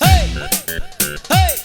Hey! Hey!